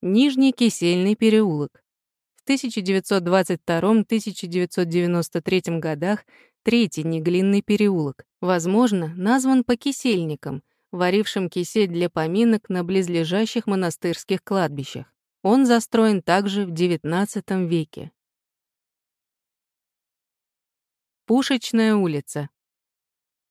Нижний Кисельный переулок. В 1922-1993 годах третий Неглинный переулок, возможно, назван по кисельникам, варившим кисель для поминок на близлежащих монастырских кладбищах. Он застроен также в XIX веке. Пушечная улица.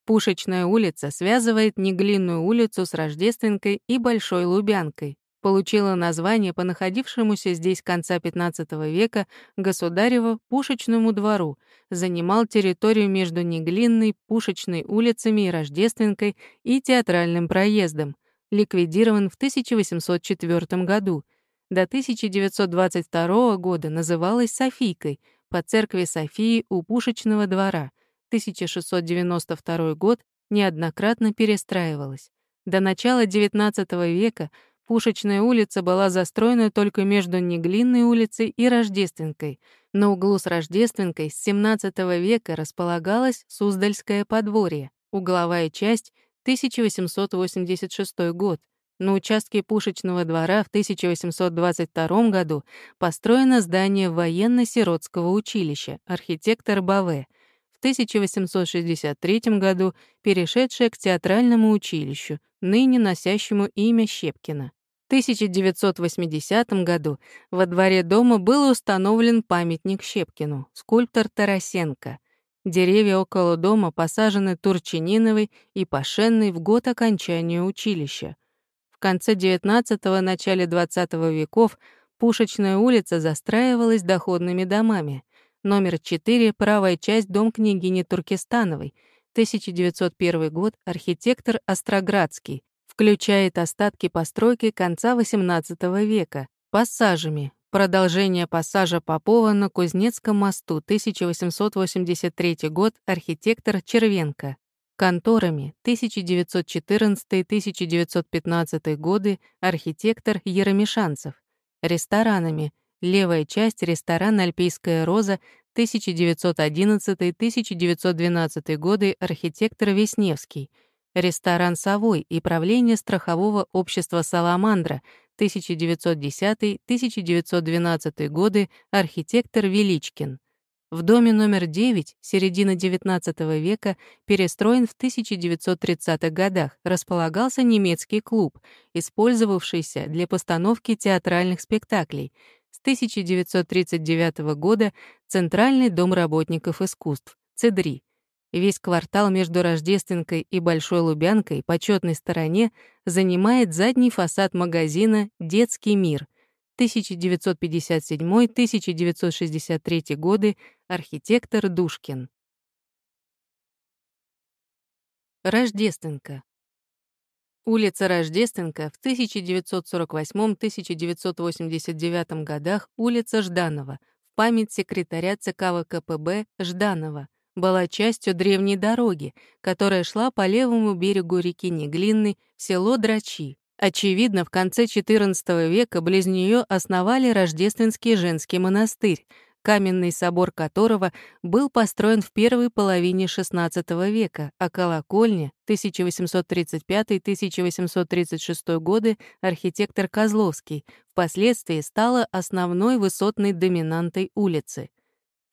Пушечная улица связывает Неглинную улицу с Рождественкой и Большой Лубянкой. Получила название по находившемуся здесь конца XV века государеву Пушечному двору, занимал территорию между Неглинной, Пушечной улицами и Рождественкой и Театральным проездом, ликвидирован в 1804 году — до 1922 года называлась Софийкой по церкви Софии у Пушечного двора. 1692 год неоднократно перестраивалась. До начала XIX века Пушечная улица была застроена только между Неглинной улицей и Рождественкой. На углу с Рождественкой с XVII века располагалось Суздальское подворье, угловая часть 1886 год, на участке Пушечного двора в 1822 году построено здание военно-сиротского училища, архитектор Баве, в 1863 году перешедшее к театральному училищу, ныне носящему имя Щепкина. В 1980 году во дворе дома был установлен памятник Щепкину, скульптор Тарасенко. Деревья около дома посажены Турчининовой и Пашенной в год окончания училища. В конце XIX – начале XX веков Пушечная улица застраивалась доходными домами. Номер 4, правая часть, дом княгини Туркестановой, 1901 год, архитектор Остроградский, включает остатки постройки конца XVIII века, пассажами, продолжение пассажа Попова на Кузнецком мосту, 1883 год, архитектор Червенко. Конторами 1914-1915 годы архитектор Еромишанцев, ресторанами левая часть ресторан «Альпийская роза» 1911-1912 годы архитектор Весневский, ресторан «Совой» и правление страхового общества «Саламандра» 1910-1912 годы архитектор Величкин. В доме номер 9, середина XIX века, перестроен в 1930-х годах, располагался немецкий клуб, использовавшийся для постановки театральных спектаклей. С 1939 года Центральный дом работников искусств, ЦЕДРИ. Весь квартал между Рождественкой и Большой Лубянкой по четной стороне занимает задний фасад магазина «Детский мир», 1957-1963 годы, архитектор Душкин. Рождественка. Улица Рождественка в 1948-1989 годах улица Жданова в память секретаря ЦК ВКПБ Жданова была частью древней дороги, которая шла по левому берегу реки Неглинной в село Драчи, Очевидно, в конце XIV века близ нее основали Рождественский женский монастырь, каменный собор которого был построен в первой половине XVI века, а колокольня 1835-1836 годы архитектор Козловский впоследствии стала основной высотной доминантой улицы.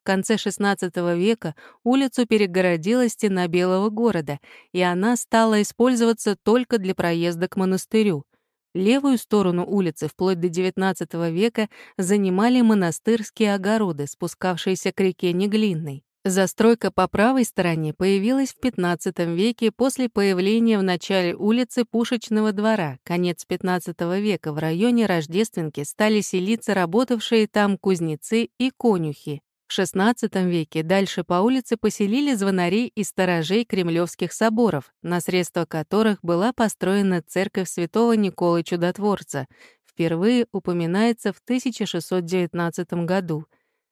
В конце XVI века улицу перегородила стена Белого города, и она стала использоваться только для проезда к монастырю. Левую сторону улицы вплоть до XIX века занимали монастырские огороды, спускавшиеся к реке Неглинной. Застройка по правой стороне появилась в XV веке после появления в начале улицы Пушечного двора. Конец XV века в районе Рождественки стали селиться работавшие там кузнецы и конюхи. В XVI веке дальше по улице поселили звонарей и сторожей кремлевских соборов, на средства которых была построена церковь святого Николы Чудотворца, впервые упоминается в 1619 году.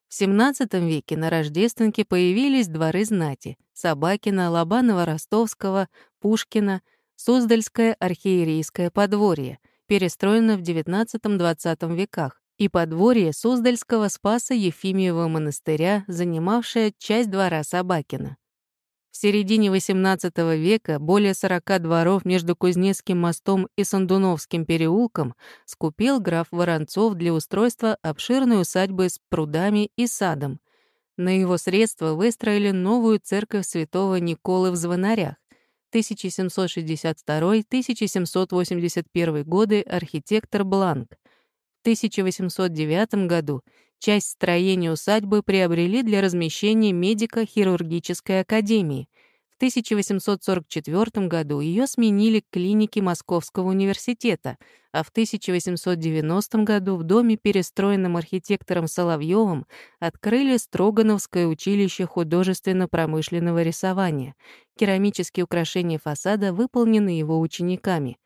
В XVII веке на Рождественке появились дворы знати — Собакина, Лобанова-Ростовского, Пушкина, Суздальское архиерейское подворье, перестроено в XIX-XX веках, и подворье Суздальского Спаса Ефимиева монастыря, занимавшее часть двора Собакина. В середине XVIII века более 40 дворов между Кузнецким мостом и Сандуновским переулком скупил граф Воронцов для устройства обширной усадьбы с прудами и садом. На его средства выстроили новую церковь святого Николы в Звонарях. 1762-1781 годы архитектор Бланк. В 1809 году часть строения усадьбы приобрели для размещения медико-хирургической академии. В 1844 году ее сменили к клинике Московского университета, а в 1890 году в доме, перестроенном архитектором Соловьевым, открыли Строгановское училище художественно-промышленного рисования. Керамические украшения фасада выполнены его учениками.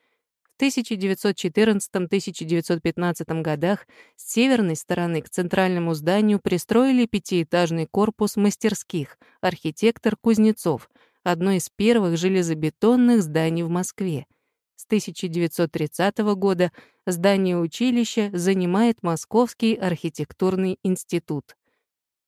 В 1914-1915 годах с северной стороны к центральному зданию пристроили пятиэтажный корпус мастерских «Архитектор Кузнецов», одно из первых железобетонных зданий в Москве. С 1930 года здание училища занимает Московский архитектурный институт.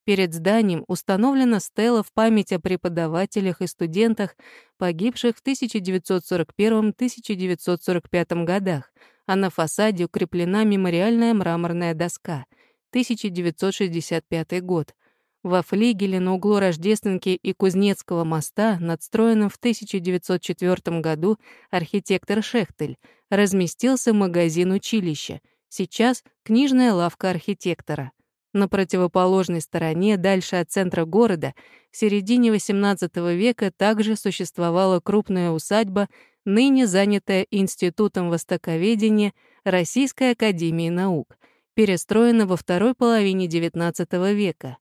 Перед зданием установлена стела в память о преподавателях и студентах, погибших в 1941-1945 годах, а на фасаде укреплена мемориальная мраморная доска 1965 год. Во флигеле на углу Рождественки и Кузнецкого моста, надстроенном в 1904 году архитектор Шехтель, разместился магазин училища, сейчас книжная лавка архитектора. На противоположной стороне, дальше от центра города, в середине XVIII века также существовала крупная усадьба, ныне занятая Институтом Востоковедения Российской Академии Наук, перестроена во второй половине XIX века.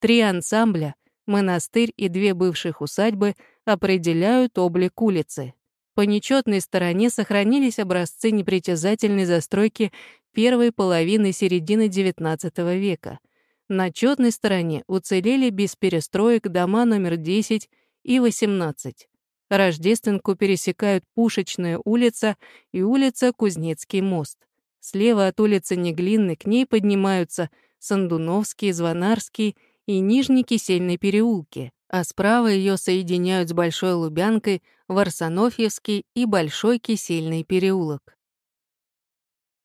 Три ансамбля, монастырь и две бывших усадьбы определяют облик улицы. По нечетной стороне сохранились образцы непритязательной застройки первой половины середины XIX века. На четной стороне уцелели без перестроек дома номер 10 и 18. Рождественку пересекают Пушечная улица и улица Кузнецкий мост. Слева от улицы Неглинной к ней поднимаются Сандуновский, Звонарский и Нижний Кисельный переулки, а справа ее соединяют с Большой Лубянкой Варсонофьевский и Большой Кисельный переулок.